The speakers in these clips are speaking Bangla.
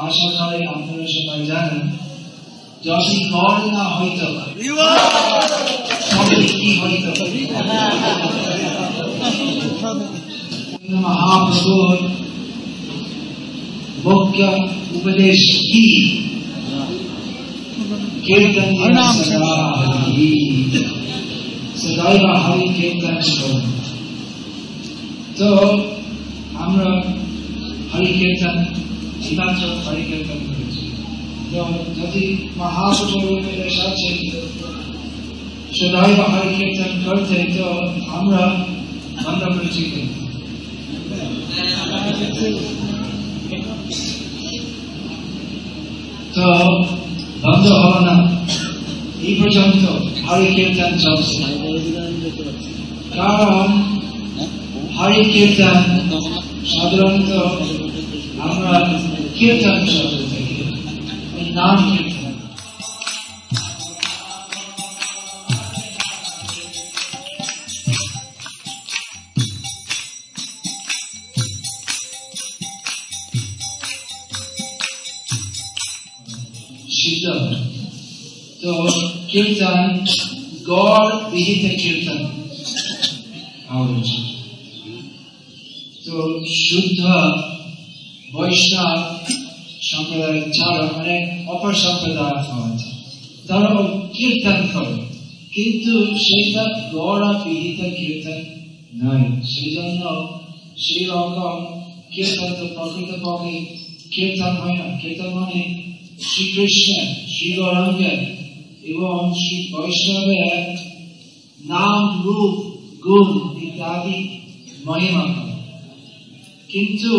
আশা করি আপনারা সবাই জানেন যদি গড় না হইতো তবে কি হইতো মহাপ্রভুর মুখ্য উপদেশ কি कीर्तन सदा हरि सदैव हरि कीर्तन করুন তো আমরা হরি কীর্তন হিমাচল হরি কীর্তন করেছি। তো যদি মহাপ্রভুর উপদেশ আছে সদাইব কীর্তন করতে তো আমরা বন্ধ করেছি তো বন্ধ হলো না এই পর্যন্ত হরি কীর্তন চলছে কারণ হরি কীর্তন সাধারণত আমরা কীর্তন শব্দ থেকে ওই নাম কীর্তন সিদ্ধ তো কীর্তন গড় বিহিত কীর্তন আওয়াজ তো শুদ্ধ বৈষ্ণব সম্প্রদায় ছাড়া মানে অপর সম্প্রদায় আছে তারা কীর্তন করে, কিন্তু সেটা গড় বিহিত কীর্তন নয় সেই জন্য সেই রকম কীর্তন তো প্রকৃতপক্ষে কীর্তন হয় না। কীর্তন মানে শ্রীকৃষ্ণ শ্রী এবং শ্রী বৈষ্ণবের নাম, রূপ, গুণ ইত্যাদি মহিমা কিন্তু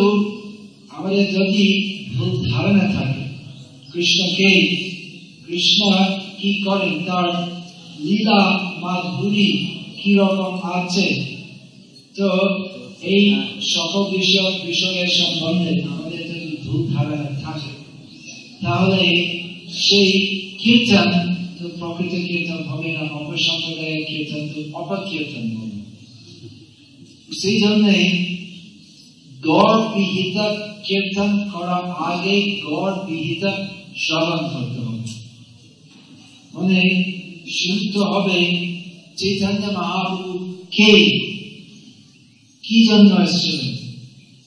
আমাদের যদি ভুল ধারণা থাকে, কৃষ্ণকে, কৃষ্ণ কি করেন তার লীলা মাধুরী কি রকম আছে? তো এই সকল বিষয়, বিষয়ের সম্বন্ধে আমাদের যদি ভুল ধারণা থাকে, তাহলে সেই কীর্তন তো প্রকৃত কীর্তন হবে না অপর সম্প্রদায়ের কীর্তন তো অপর কীর্তন হবে। সেই জন্যে গড় বিহিত কীর্তন করার আগে গড় বিহিত শ্রবণ করতে হবে। মানে শুনতে হবে চৈতন্য মহাপ্রভু কে? কি জন্য এসেছিলেন?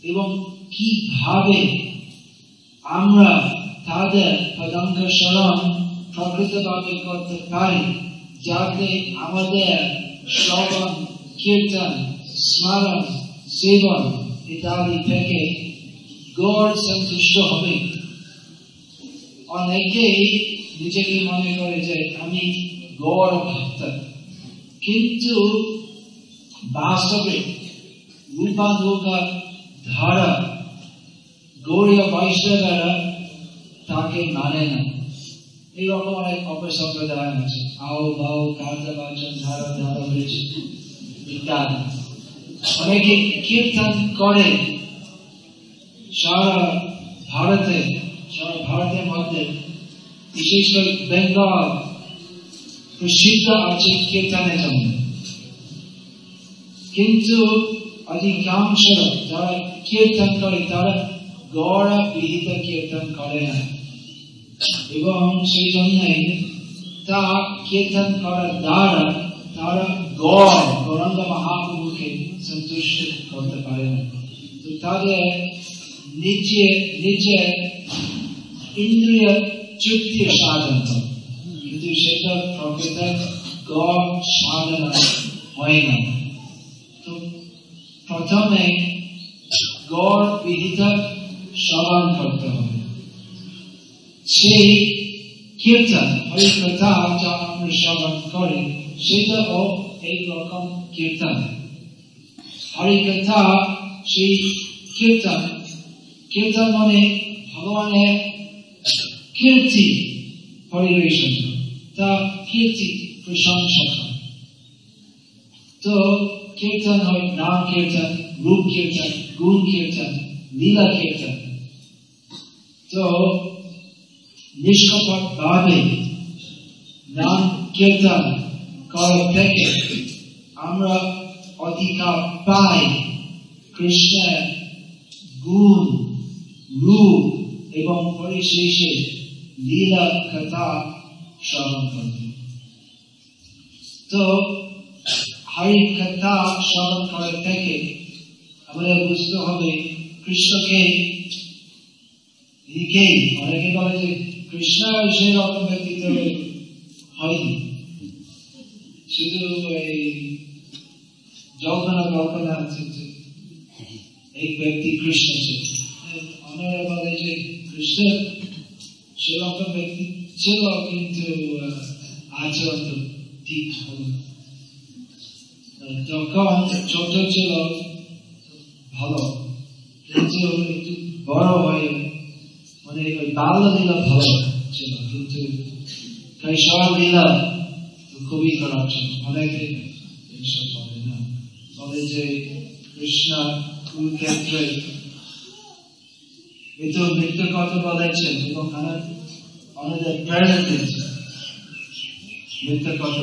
এবং কীভাবে আমরা তাদের পদাঙ্ক স্মরণ প্রকৃতভাবে করতে পারি, যাতে আমাদের শ্রবণ, কীর্তন, স্মরণ, সেবন ইত্যাদি থেকে গড় সন্তুষ্ট হবে অনেকেই নিজেকে মনে করে যে আমি গড় ভক্ত কিন্তু বাস্তবে রূপানুগ ধারা গৌরীয় বৈষ্ণবেরা তাকে মানে না এইরকম অনেক অপসম্প্রদায় আছে আও বাও কার্য বাচন ধারা ধারা হয়েছে ইত্যাদি অনেকে কীর্তন করে। সারা ভারতে, সারা ভারতের মধ্যে, বিশেষ করে বেঙ্গল, প্রসিদ্ধ আছে কীর্তনের জন্য। কিন্তু অধিকাংশ যারা কীর্তন করে, তারা গড়া বিহিত কীর্তন করে না। এবং সেই জন্য তা কীর্তন করার দ্বারা তারা গড়, গৌরঙ্গ মহাপ্রভুকে সন্তুষ্ট করতে পারে না। তো তাদের নিজে নিজে ইন্দ্রিয় চুক্তি সাধন কিন্তু সেটা প্রকৃত গড় সাধনা হয় না। তো প্রথমে গড় বিহিত শ্রবণ করতে হবে। সেই কীর্তন হরি কথা যা আমরা শ্রবণ করি, সেটাও এইরকম কীর্তন। হরি কথা সেই কীর্তন কীর্তন মানে ভগবানের কীর্তি পরিবেশন তা কীর্তি প্রশংসা তো কীর্তন হয় নাম কীর্তন, রূপ কীর্তন, গুণ কীর্তন, লীলা কীর্তন। তো নিষ্কপট ভাবে নাম কীর্তন করা থেকে আমরা অধিকার পাই কৃষ্ণের গুণ, রূপ এবং পরিশেষে লীলা কথা স্মরণ করবে। তো হরি কথা স্মরণ করে থেকে আমাদের বুঝতে হবে, কৃষ্ণকে লিখে অনেকে বলে যে কৃষ্ণ সেই রকম ব্যক্তিত্ব হয়নি। শুধু এই জল্পনা কল্পনা আছে এক ব্যক্তি কৃষ্ণ ছিল। অন্যরা বলে যে কৃষ্ণ ব্যক্তি ছিল, কিন্তু আচরণ ঠিক হলো যখন ছোট ছিল, ভালো, কিন্তু একটু বড় হয়ে মানে ভালো ছিল, কিন্তু খুবই খারাপ ছিল। অনেকে এইসব যে কৃষ্ণ কুরুক্ষেত্রে মৃত্যুর কথা বলেছেন এবং আমাদের প্রেরণা দিয়েছেন মৃত্যুর কথা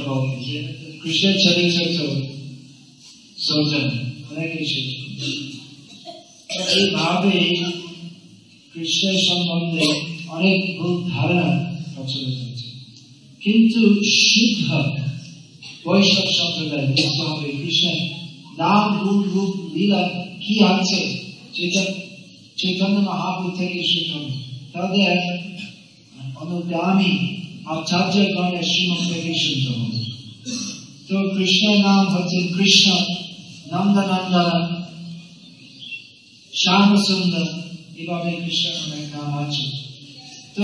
কৃষ্ণের ছিল এইভাবে কৃষ্ণের সম্বন্ধে অনেক ভুল ধারণা প্রচলিত হয়েছে। কিন্তু শুদ্ধ বৈষ্ণব সম্প্রদায় বুঝতে হবে কৃষ্ণের নাম, গুণ, রূপ, লীলা কি আছে? চৈতন্য মহাপুর থেকে হবে তাদের অনুগামী আচার্য গণের শ্রীমত থেকে শুনতে হবে তো কৃষ্ণের নাম হচ্ছে কৃষ্ণ, নন্দনন্দন শ্যাম সুন্দর এভাবে নাম আছে। তো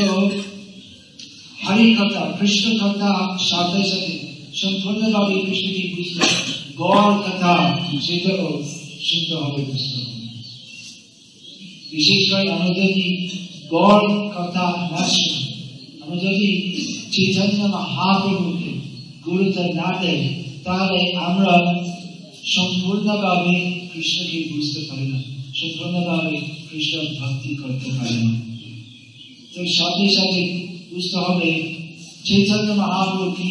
হরি কথা কৃষ্ণ কথা সাথে সাথে সম্পূর্ণভাবে কৃষ্ণকে বুঝতে গড় কথা সেটাও শুনতে হবে বুঝতে বিশেষ করে আমরা যদি গড় কথা না শুনি আমরা যদি চৈতন্য মহাপ্রভুকে গুরুত্ব না দেয় তাহলে আমরা সম্পূর্ণভাবে কৃষ্ণকে বুঝতে পারি না, সম্পূর্ণভাবে কৃষ্ণ ভক্তি করতে পারি না। তো সাথে সাথে বুঝতে হবে চৈতন্য মহাপ্রভু কি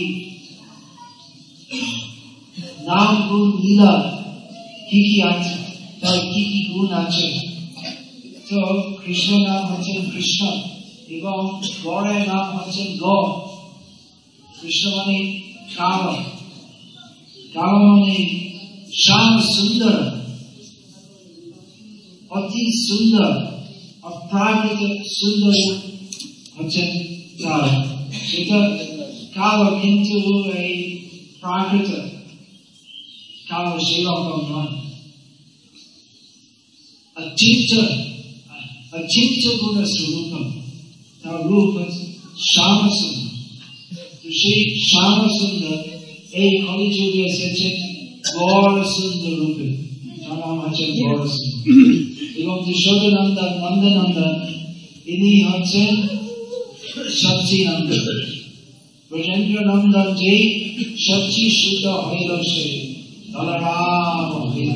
নাম গুণ লীলা কি কি আছে তার কি কি গুণ আছে। তো কৃষ্ণ নাম হচ্ছেন কৃষ্ণ এবং গড়ের নাম হচ্ছেন গ কৃষ্ণ মানে কাল কাল মানে শ্যাম সুন্দর, অতি সুন্দর অপ্রাকৃত সুন্দর হচ্ছেন কাল সেটা কাল কিন্তু এই প্রাকৃত কাল সেরকম নয়। অচিন্ত অচিন্ত গুণ স্বরূপম তার রূপ শ্যাম তো সেই শ্যাম এই কলিযুগে এসেছে গড় সুন্দর রূপে। তার নাম হচ্ছে গড় সুন্দর। এবং যশোদনন্দন নন্দনন্দন ইনি হচ্ছেন সচ্চি নন্দন ব্রজেন্দ্র নন্দন যে শুদ্ধ হইল সে বলরাম হইল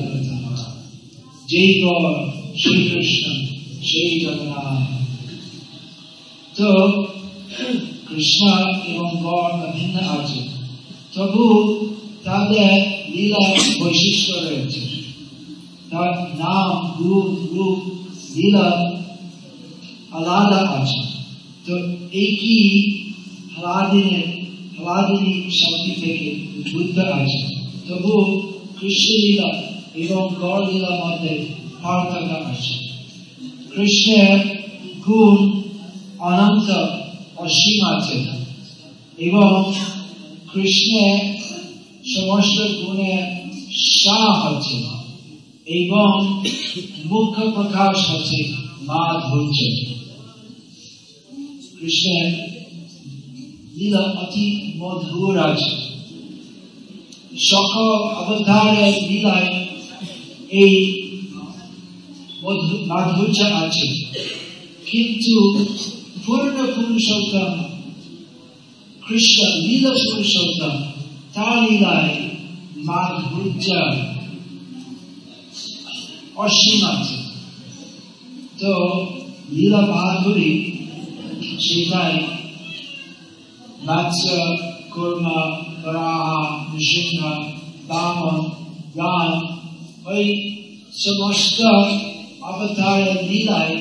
যেই গড় শ্রীকৃষ্ণ সেই জগন্নাথ। তো, কৃষ্ণ এবং গড় ভিন্ন আছে। তবু তাদের লীলা বৈশিষ্ট্য রয়েছে। তার নাম গুণ রূপ, লীলা আলাদা আছে। তো এই কি তবু কৃষ্ণ এবং গড় লীলার মধ্যে কৃষ্ণের গুণ অনন্ত অসীম এবং কৃষ্ণের সমস্ত গুণের সাহ হচ্ছে এবং মুখ্য প্রকাশ হচ্ছে মাধুর্য কৃষ্ণের লীলা অতি মধুর আছে সকল অবতারের লীলায় এই মাধুর্য আছে। কিন্তু পূর্ণ পুরুষোত্তম, কৃষ্ণ লীলা পুরুষোত্তম, তার লীলায় মাধুর্য অসীম আছে। তো লীলা মাধুরী, সেটাই নাচ্য কর্ম বরাহা নৃসিংহ বামন রাম ওই সমস্ত অবতারের লীলায়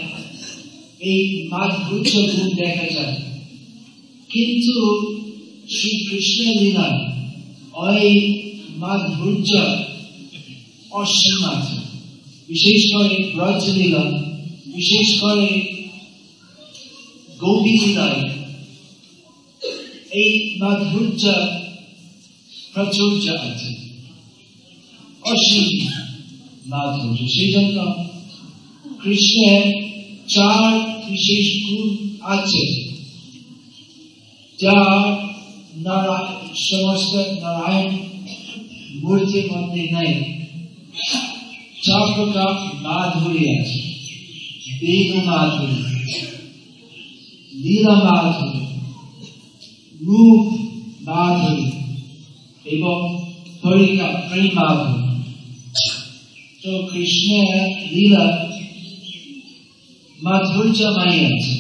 এই মাধুর্য গুণ দেখা যায়। কিন্তু শ্রীকৃষ্ণ লীলায় ওই মাধুর্য অসীম আছে। বিশেষ করে ব্রজ লীলা বিশেষ করে গৌরী লীলায় এই মাধুর্য প্রাচুর্য আছে। অসীম মাধুর্য সেই জন্য কৃষ্ণের চার বিশেষ গুণ আছে। যা সমস্ত নারায়ণ মূর্তির মধ্যে নেই। চার প্রকার মাধুরী আছে। বেণু মাধুরী লীলা মাধুরী রূপ মাধুরী এবং হরিকা প্রেম মাধুরী তো কৃষ্ণের লীলা মাধুর্যময় আছে।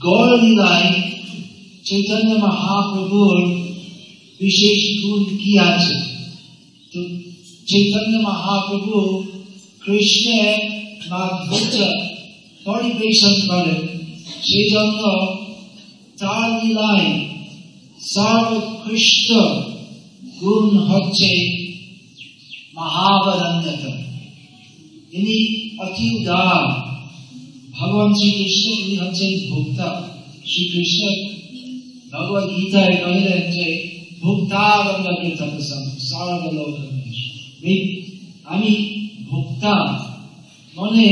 গৌর লীলায় চৈতন্য মহাপ্রভুর বিশেষ গুণ কি আছে? তো চৈতন্য মহাপ্রভু কৃষ্ণের মাধুর্য পরিবেশন করেন। সেই জন্য তার লীলায় সর্বোৎকৃষ্ট গুণ হচ্ছে মহাবরণ্যতা ইনি অতি উদার ভগবান শ্রীকৃষ্ণ ইনি হচ্ছেন ভোক্তা শ্রীকৃষ্ণ ভগবত গীতায় কহিলেন যে ভোক্তাবন্ধকে তপসম সর্বলোক আমি ভোক্তা মনে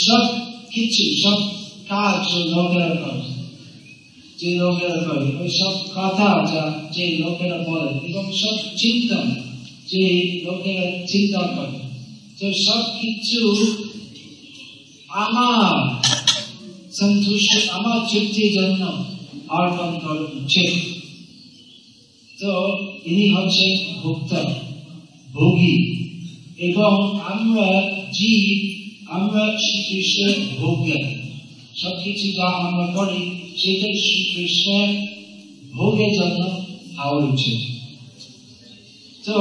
সব কিছু সব কাজ লোকেরা করে, যে লোকেরা করে, ওই সব কথা যা যে লোকেরা বলে এবং সব চিন্তন যে লোকেরা চিন্তা করে তো সব কিছু আমার সন্তুষ্ট, আমার তৃপ্তির জন্য অর্পণ করা উচিত তো ইনি হচ্ছেন ভোক্তা, ভোগী, এবং আমরা জীব, আমরা শ্রীকৃষ্ণের ভোগ্য। সবকিছু যা আমরা করি সেটা শ্রীকৃষ্ণের ভোগের জন্য হওয়া উচিত। তো,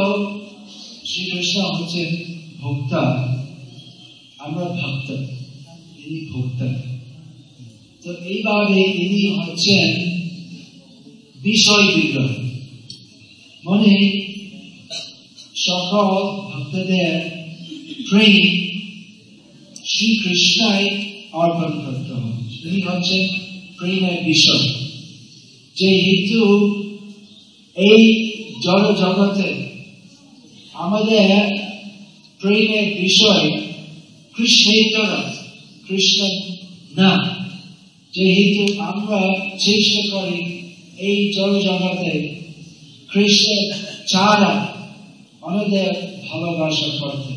শ্রীকৃষ্ণ হচ্ছেন ভোক্তা। আমরা ভক্ত, ইনি ভোক্তা। তো এইভাবে ইনি হচ্ছেন বিষয় বিগ্রহ মনে সকল ভক্তদের প্রেম শ্রীকৃষ্ণায় অর্পণ করতে হবে তিনি হচ্ছেন প্রেমের বিষয় যেহেতু এই জড় জগতে আমাদের প্রেমের বিষয় কৃষ্ণেতর কৃষ্ণ না। যেহেতু আমরা চেষ্টা করি এই জড় জগতে কৃষ্ণের ছাড়া আমাদের ভালোবাসা করতে।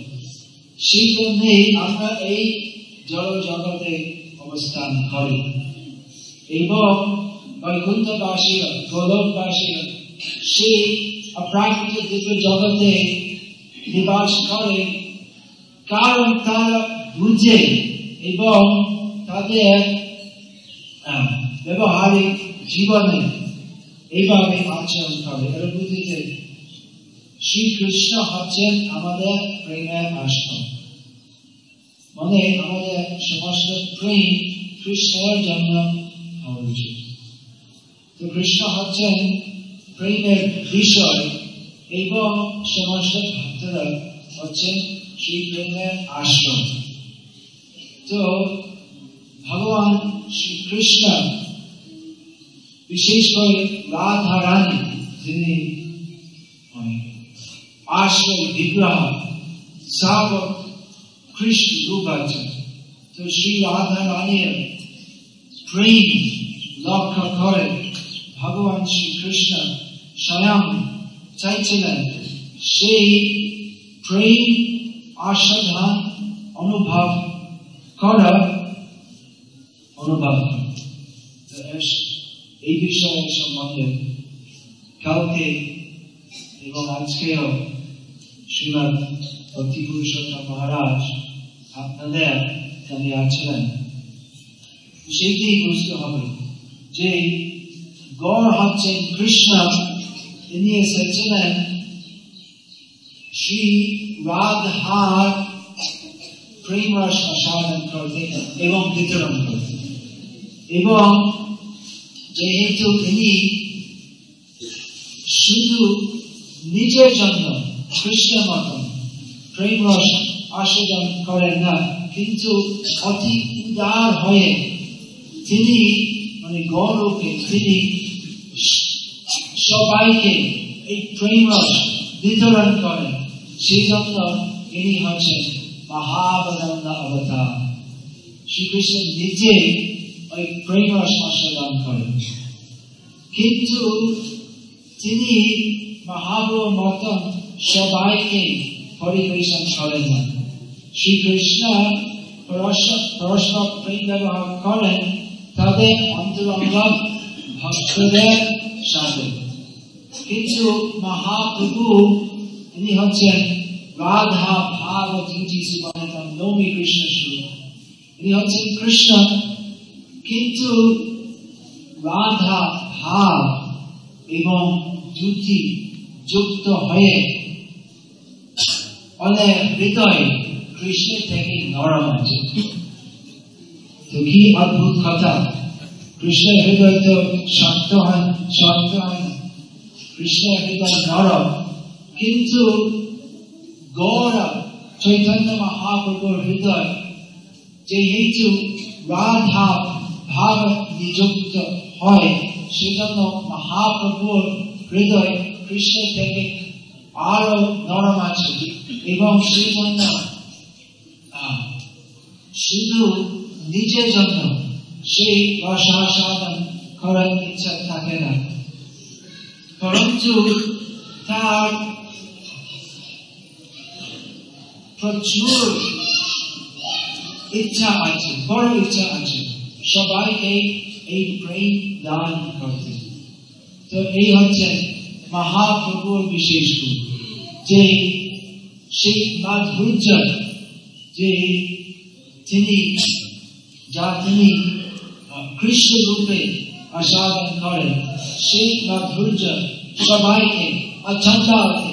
সেই জন্যেই আমরা এই জড় জগতে অবস্থান করি। এবং বৈকুণ্ঠবাসীরা গোলকবাসীরা সেই অপ্রাকৃত দিব্য জগতে নিবাস করে। কারণ তারা বুঝে এবং তাদের ব্যবহারিক জীবনে এইভাবে আচরণ করে। এরা বুঝে যে শ্রীকৃষ্ণ হচ্ছেন আমাদের প্রেমের আশ্রম মানে আমাদের সমস্ত প্রেম কৃষ্ণের জন্য হওয়া উচিত তো কৃষ্ণ হচ্ছেন প্রেমের বিষয় এবং সমস্ত ভক্তরা হচ্ছেন সেই প্রেমের আশ্রম তো ভগবান শ্রীকৃষ্ণ, বিশেষ করে রাধা রানী, যিনি আশ্রয় বিগ্রহ সাবক রূপ আছে তো শ্রী রাধা রানীর প্রেম লক্ষ্য করে ভগবান শ্রীকৃষ্ণ স্বয়ং চাইছিলেন সেই প্রেম আসাধান অনুভব করা অনুভব এই বিষয়ে সম্বন্ধে কালকে এবং আজকেও শ্রীমদ ভক্তি পুরুষোত্তম মহারাজ আপনাদের জানিয়েছিলেন সেইটি বুঝতে হবে যে গড় হচ্ছেন কৃষ্ণ। তিনি এসেছিলেন শ্রী রাধার প্রেম আস্বাদন করতে এবং বিতরণ করতে। এবং যেহেতু তিনি শুধু নিজের জন্য কৃষ্ণ মতন প্রেম রস আস্বাদন করেন না। কিন্তু অতি উদার হয়ে তিনি মানে গৌরবকে তিনি সবাইকে এই প্রেম বিতরণ করেন। সেই জন্য ইনি হচ্ছেন মহাবদন্দ অবতার। শ্রীকৃষ্ণ নিজে ওই প্রেম আস্বাদন করেন। কিন্তু তিনি মহাপ্রভুর মতন সবাইকে পরিবেশন করেন না। শ্রীকৃষ্ণ প্রেম ব্যবহার করেন তাদের অন্তরঙ্গ ভক্তদের সাথে কিন্তু মহাপ্রভু, তিনি হচ্ছেন রাধা ভাব জিজি সুবাহতম নৌমি কৃষ্ণ স্বরূপ। তিনি হচ্ছেন কৃষ্ণ, কিন্তু রাধা ভাব এবং জুতি যুক্ত হয়ে অনেক হৃদয় কৃষ্ণের থেকে নরম আছে। তো কি অদ্ভুত কথা। কৃষ্ণের হৃদয় তো শান্ত হয় শান্ত হয় না। কৃষ্ণের হৃদয় নরম। কিন্তু গৌর চৈতন্য মহাপ্রভুর হৃদয় যেহেতু রাধা ভাব নিযুক্ত হয়, সেজন্য মহাপ্রভুর হৃদয় কৃষ্ণ থেকে আরও নরম আছে। এবং সেই জন্য শুধু নিজের জন্য সেই রসাস্বাদন করার ইচ্ছা থাকে না। পরন্তু তার প্রচুর ইচ্ছা আছে, বড় ইচ্ছা আছে। সবাইকে এই প্রেম দান করতে। তো এই হচ্ছে মহাপ্রভুর বিশেষ গুণ। যে সেই মাধুর্য যে তিনি যা তিনি কৃষ্ণ রূপে আস্বাদন করেন সেই মাধুর্য সবাইকে অচন্দাকে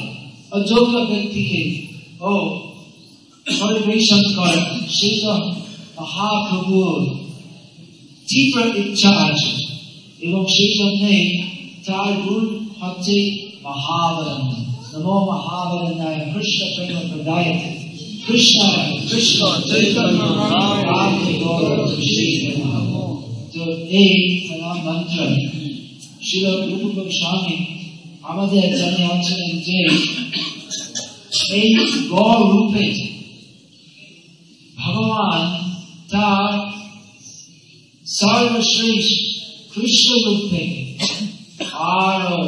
অযোগ্য ব্যক্তিকে ও পরিবেশন করেন সেটা মহাপ্রভুর তীব্র ইচ্ছা আছে এবং সেই জন্যে তার গুণ হচ্ছে মহাবরণ নমো মহাবরণায় কৃষ্ণ প্রেম প্রদায় কৃষ্ণ কৃষ্ণ চৈতন্য তো এই মন্ত্র শিল রূপ গোস্বামী আমাদের জানিয়েছিলেন যে এই গড় রূপে ভগবান তার সর্বশ্রেষ্ঠ কৃষ্ণ রূপ থেকে আরও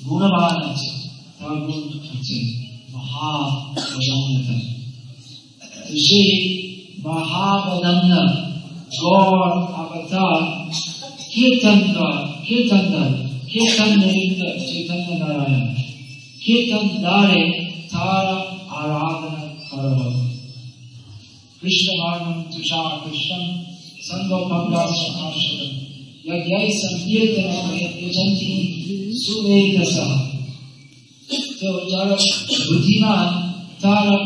গুণবান আছে তার গুণ আছে Mahabodhamna था तो श्री महाबदम्न गौर अवतार कीर्तन का कीर्तन दल कीर्तन नरेंद्र चैतन्य नारायण कीर्तन दारे तारा आराधना करो कृष्ण भागम तुषार कृष्णम संगोपम यज्ञ संकीर्तन यजंती सुवेदसः। তো যারা বুদ্ধিমান তারা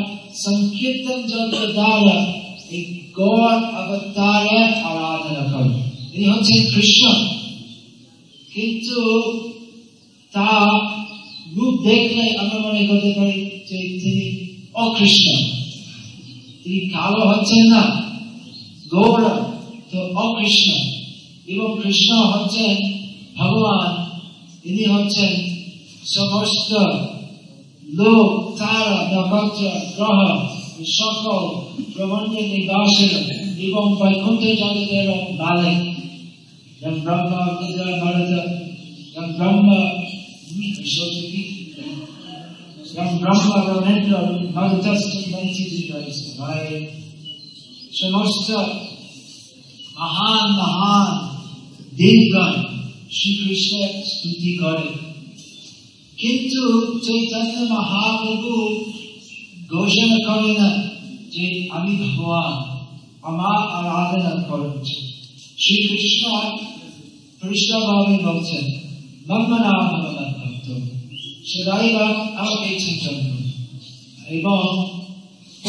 সংকীর্তন যন্ত্র দ্বারা এই গড় অবতারের আরাধনা করে তিনি হচ্ছেন কৃষ্ণ কিন্তু তা রূপ দেখলে আমরা মনে করতে পারি যে তিনি অকৃষ্ণ তিনি কালো হচ্ছেন না গৌর তো অকৃষ্ণ এবং কৃষ্ণ হচ্ছেন ভগবান ইনি হচ্ছেন সমস্ত লোক তারা নক্ষত্র গ্রহ সকল ব্রহ্মাণ্ডের নিবাসের এবং বৈকুণ্ঠ জগতের মালিক শ্রীকৃষ্ণের স্তুতি করে কিন্তু চৈতন্য মহাপ্রভু ঘোষণা করে না যে আমি ভগবান, আমার আরাধনা করছে। শ্রীকৃষ্ণ পরিষ্কারভাবে বলছেন ভগবান ভক্ত আমাকে এবং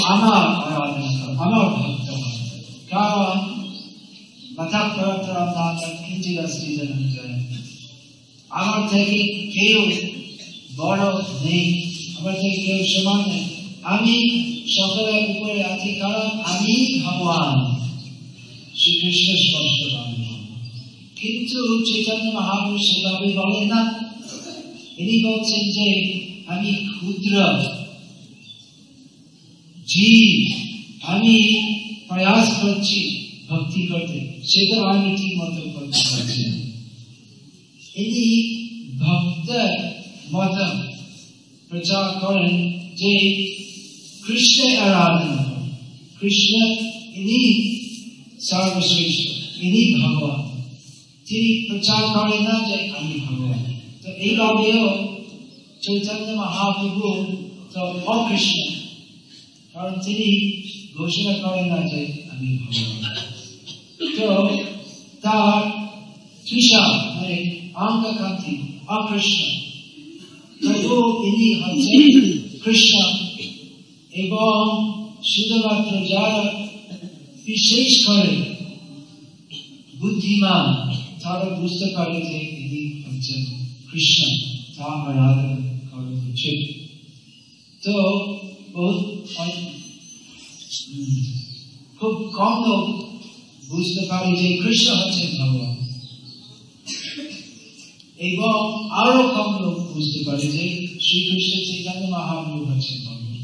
আমার আরাধনা আমার ভক্ত কারণ মাথা পরপরা কিঞ্চিত আসতে আমার থেকে কেউ বড় নেই। আমার থেকে কেউ সমান আমি সকলের উপরে আছি কারণ আমি ভগবান। শ্রীকৃষ্ণ স্পষ্ট কিন্তু চৈতন্য মহাপুরুষ সেভাবে বলেন না। ইনি বলছেন যে আমি ক্ষুদ্র। জীব। আমি প্রয়াস করছি ভক্তি করতে। সেটা আমি ঠিক মতো করতে পারছি ইনি ভক্ত মত প্রচার করেন যে কৃষ্ণের আরাধনা করেন কৃষ্ণ ইনি সর্বশ্রেষ্ঠ ইনি ভগবান তিনি প্রচার করেন না যে আমি ভগবান তো এইভাবেও চৈতন্য মহাপ্রভু তো অকৃষ্ণ কারণ তিনি ঘোষণা করেন না যে আমি ভগবান তো তার তৃষা মানে অঙ্ককান্তি অকৃষ্ণ হচ্ছেন কৃষ্ণ এবং শুধুমাত্র যারা বিশেষ করে বুদ্ধিমান তারা বুঝতে পারে যে হচ্ছেন কৃষ্ণ তা আরাধনা করা উচিত তো খুব কম লোক বুঝতে পারে যে কৃষ্ণ হচ্ছেন ভগবান এবং আরও কম লোক বুঝতে পারে যে শ্রীকৃষ্ণ চৈতন্য মহাপ্রভু হচ্ছেন ভগবান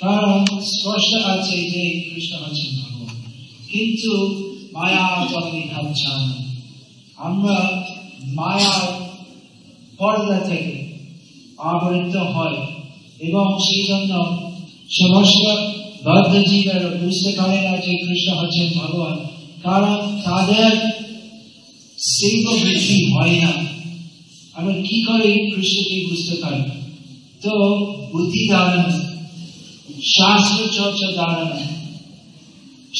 কারণ স্পষ্ট আছে যে কৃষ্ণ হচ্ছেন ভগবান কিন্তু মায়া জগনি ভাবছান, আমরা মায়ার পর্দা থেকে আবৃত হয় এবং সেই জন্য সমস্ত বদ্ধ বুঝতে পারে না যে কৃষ্ণ হচ্ছেন ভগবান। কারণ তাদের শিল্প বৃদ্ধি হয় না। আমরা কি করে কৃষ্ণকে বুঝতে পারি? তো বুদ্ধি দ্বারা শাস্ত্র চর্চা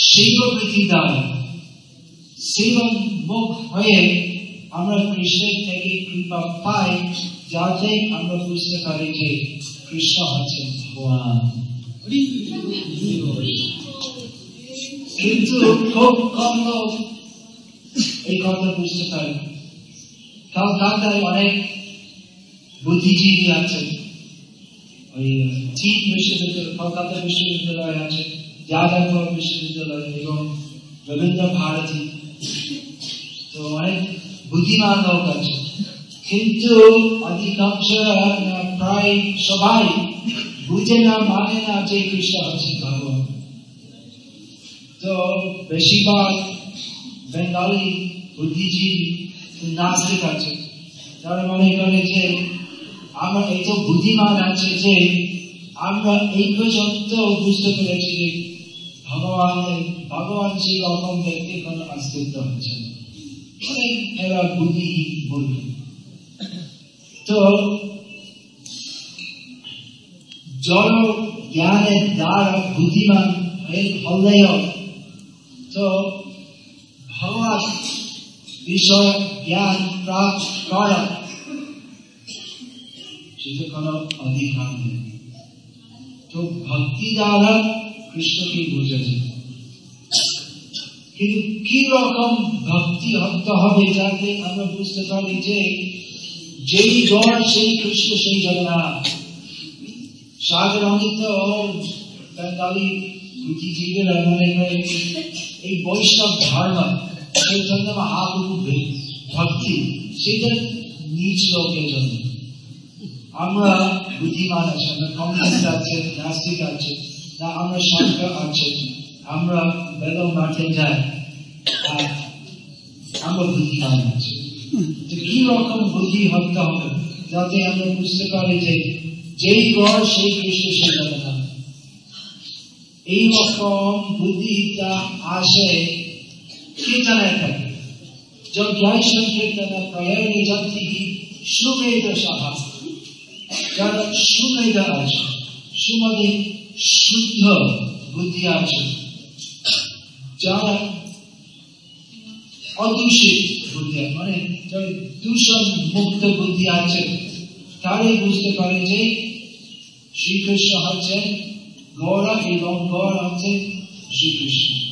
শিল্প বৃদ্ধি দ্বারা শিল্প মুখ হয়ে আমরা কৃষ্ণের থেকে কৃপা পাই যাতে আমরা বুঝতে পারি যে কৃষ্ণ হচ্ছেন ভগবান। কিন্তু খুব কম লোক এই কথা বুঝতে পারে। কলকাতায় অনেক বুদ্ধিজীবী আছে ওই চীন বিশ্ববিদ্যালয়, কলকাতা বিশ্ববিদ্যালয় আছে যাদবপুর বিশ্ববিদ্যালয় এবং রবীন্দ্র ভারতী। তো অনেক বুদ্ধিমান লোক আছে। কিন্তু অধিকাংশ প্রায় সবাই বুঝে না মানে না যে কৃষ্ণ হচ্ছে ভগবান। তো বেশিরভাগ বেঙ্গালি বুদ্ধিজীবী নাস্তিক আছে তারা মনে করে যে আমরা এত বুদ্ধিমান আছে যে আমরা এই পর্যন্ত বুঝতে পেরেছি ভগবান ভগবান সেই রকম দেখতে কোনো অস্তিত্ব হচ্ছে এরা বুদ্ধি বলবে। তো জড় জ্ঞানের দ্বারা বুদ্ধিমান হলেও তো ভগবান বিষয় জ্ঞান করা সেটা অধিকার নেই। তো ভক্তি দ্বারা কৃষ্ণকে বোঝা কিন্তু কি রকম ভক্তি হতে হবে যাতে আমরা বুঝতে পারি যে যেই গড় সেই কৃষ্ণ, সেই জগন্নাথ। মনে করে এই বৈষ্ণব ধর্ম। চৈতন্য মহাপ্রভু ভক্তি সেটা নিজ লোকের জন্য। আমরা বুদ্ধিমান আছি, আমরা কমিউনিস্ট আছে, নাস্তিক আছে, না, আমরা সরকার আছে। আমরা বেদ মাঠে যাই আমরা বুদ্ধিমান আছি। কি রকম বুদ্ধি হতে হবে যাতে আমরা বুঝতে পারি যে যেই গড় সেই কৃষ্ণ সে জগন্নাথ এই রকম বুদ্ধিটা আসে কীর্তনের প্রয়াণে যারা আছে শুদ্ধ বুদ্ধি আছে যারা অদূষিত বুদ্ধি মানে দূষণ মুক্ত বুদ্ধি আছে তারাই বুঝতে পারে যে শ্রীকৃষ্ণ হচ্ছেন গৌরা এবং গৌর শ্রীকৃষ্ণ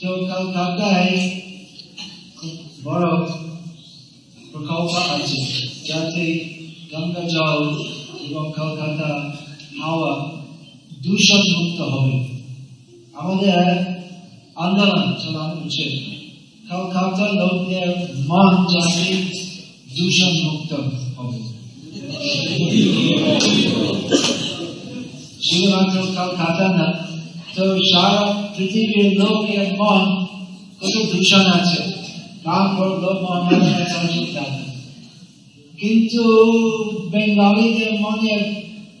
তো কলকাতায় বড় প্রকল্প আছে, যাতে গঙ্গা জল এবং কলকাতা হাওয়া দূষণ মুক্ত হবে। আমাদের আন্দোলন চালানো উচিত কলকাতার লোকদের মন যাতে দূষণ মুক্ত হবে। শুধুমাত্র কলকাতা না তো সারা পৃথিবীর লোকের মন কত দূষণ আছে। কিন্তু বেঙ্গলিদের মনে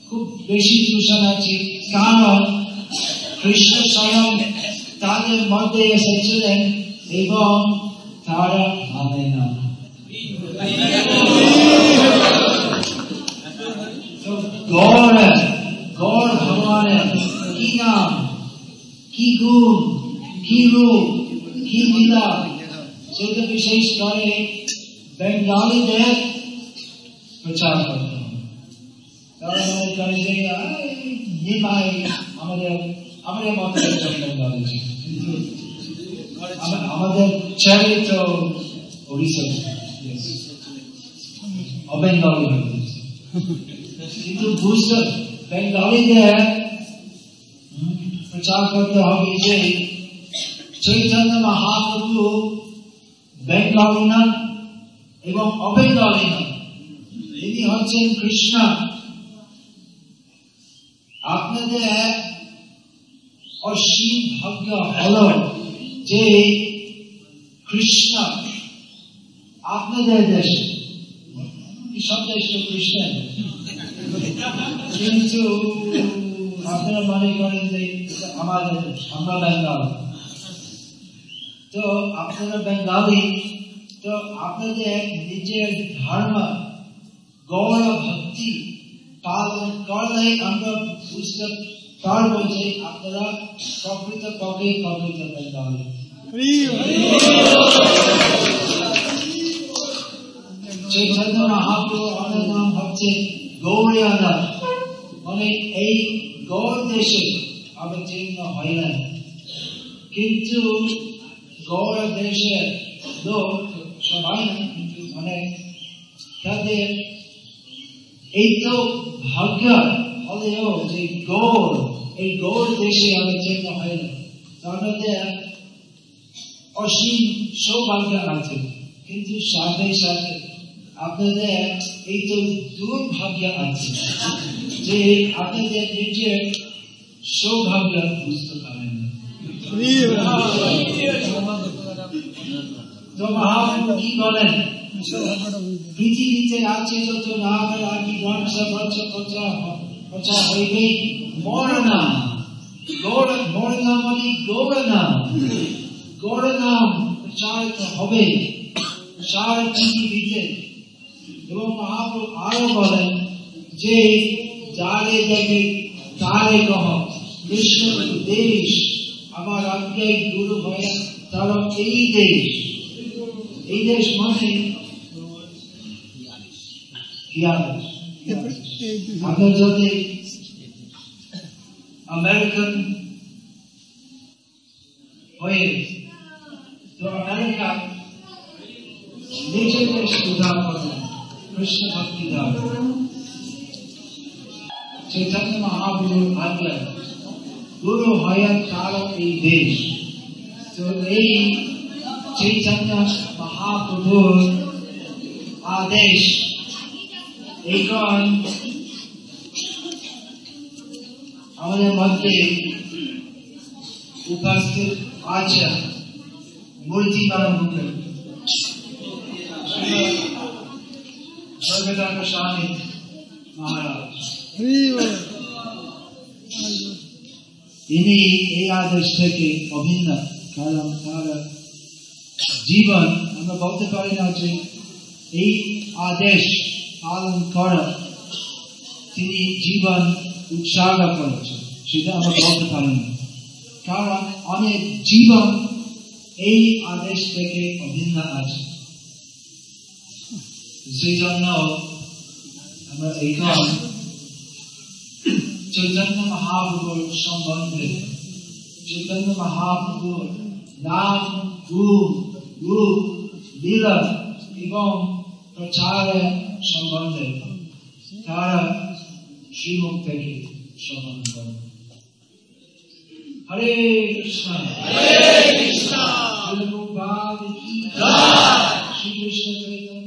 খুব বেশি দূষণ আছে, কারণ কৃষ্ণ স্বয়ং তাদের মধ্যে এসেছিলেন এবং তারা মানে না। গৌর গৌর ভগবানের কি নাম কি গুণ কি রূপ কি লীলা সেটা বিশেষ করে বেঙ্গালীদের প্রচার করতে হবে তারা মনে করে যে নিমাই আমাদের আমাদের মতো একজন বেঙ্গালী ছিল। আমা- আমাদের ছেলে তো ওড়িশা অবেঙ্গলি হয়ে গেছে। কিন্তু বুঝতে বেঙ্গলিদের হুম, প্রচার করতে হবে যে চৈতন্য মহাপ্রভু বেঙ্গলি না এবং অবেঙ্গলি না তিনি হচ্ছেন কৃষ্ণ আপনাদের অসীম ভাগ্য হল যে কৃষ্ণ আপনাদের দেশে সব দেশ খ্রিস্টান কিন্তু আপনারা মনে করেন যে আমাদের আমরা বেঙ্গল তো আপনারা বেঙ্গালি, তো আপনাদের নিজের ধর্ম গৌর ভক্তি পালন করলে আমরা বুঝতে পারব যে আপনারা প্রকৃত পক্ষে প্রকৃত বেঙ্গালি। চৈতন্য মহাপ্রভু অনেক নাম হচ্ছে গৌরিয়ানা মানে এই গৌর দেশে অবতীর্ণ হইলেন। কিন্তু গৌর দেশের লোক সবাই না কিন্তু অনেক তাদের এই তো ভাগ্য হলেও যে গৌর এই গৌর দেশে অবতীর্ণ হইলেন মধ্যে অসীম সৌভাগ্য আছে। কিন্তু সাথে সাথে আপনাদের এই তো দুর্ভাগ্য আছে যে আপনাদের নিজের সৌভাগ্য বুঝতে পারেন। না তো মহাপ্রভু কি বলেন? পৃথিবীতে আছে যত নাম রাখি বংশ বংশ কথা কথা হইবে মর নাম গৌর মর নাম মানে গৌর নাম গৌর নাম প্রচারিত হবে। সারা পৃথিবীতে এবং মহাপ্রভু আরও বলেন যে যারে দেখে তারে কহ। কৃষ্ণ দেশ, আমার আজ্ঞায় গুরু ভয়া তারা এই দেশ। এই দেশ মানে আপনার যদি আমেরিকান হয়ে তো আমেরিকা নিজেদের সুধার করেন কৃষ্ণ ভক্তি চৈতন্য মহাপ্রভুর আজ্ঞা গুরু হয়ে তারা এই দেশ তো এই চৈতন্য মহাপ্রভুর আদেশ এখন আমাদের মধ্যে উপস্থিত আছে মূর্তিমান মুখে জগদানন্দ স্বামী মহারাজ তিনি এই আদেশ থেকে অভিন্ন, কারণ তারা জীবন আমরা বলতে পারি না যে এই আদেশ পালন করা তিনি জীবন উৎসর্গ করেছেন, সেটা আমরা বলতে পারি না। কারণ অনেক জীবন এই আদেশ থেকে অভিন্ন আছে। সেই জন্য আমরা এখন চৈতন্য মহাপ্রভুর সম্বন্ধে চৈতন্য মহাপ্রভুর নাম গুণ রূপ লীলা এবং প্রচারের সম্বন্ধে তারা শ্রীমুখ থেকে শ্রবণ করে হরে কৃষ্ণ হরে কৃষ্ণ শ্রী কৃষ্ণ